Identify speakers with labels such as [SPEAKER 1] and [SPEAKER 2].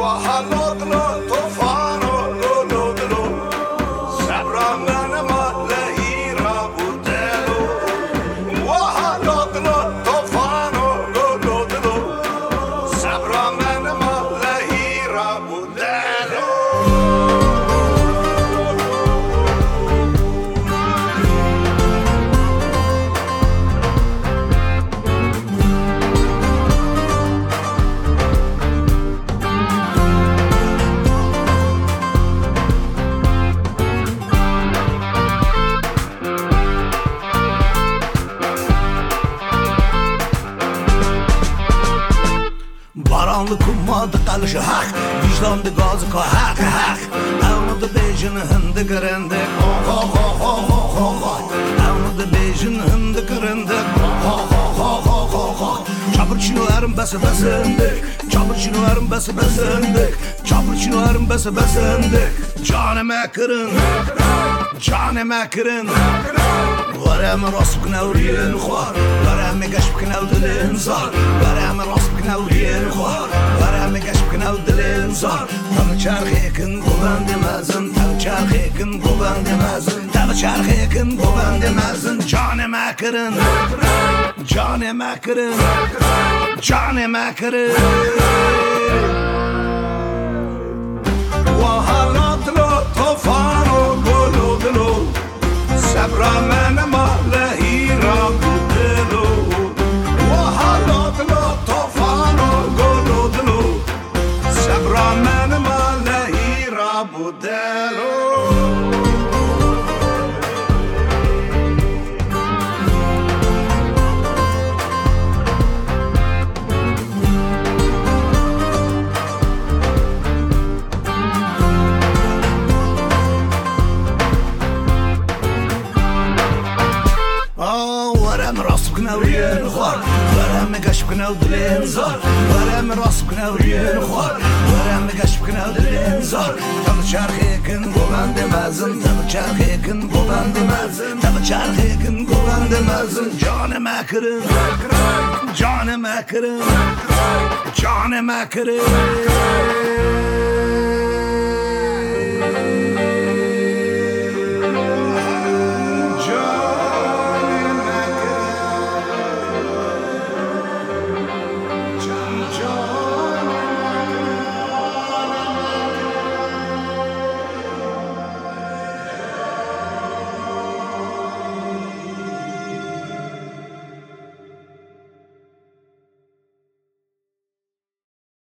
[SPEAKER 1] وحنطلع
[SPEAKER 2] Baranlık ummadı kalışı hak. Vicdandı gazı ka hak Avmadı bejin hındı kırındı. Ho ho ho ho ho ho ho. Avmadı bejin hındı kırındı. Ho ho ho ho ho ho Çapır çinolarım bası basındık. Çapır çinolarım bası basındık. Çapır çinolarım bası basındık. Canime kırın. Canime kırın Bara mig gash bkna u dilin zar. Bara me ras bkna u lir khwar Bara me gash bkna e u dilin zar Tav charxekin qoban demazin Tav charxekin qoban demazin Tav
[SPEAKER 1] charxekin qoban demazin Jane makirin Jane makirin Jane makirin ورم راسك ناوي نغار ورم قاشك ناوي
[SPEAKER 2] نزار ورم خوار ورم قش بكنا ودلين زار ورم راس بكنا ورين خوار ورم قش بكنا ودلين زار تم چرخيكن قوبان دمازن تم چرخيكن قوبان دمازن تم چرخيكن قوبان دمازن جان مكرن جان مكرن جان مكرن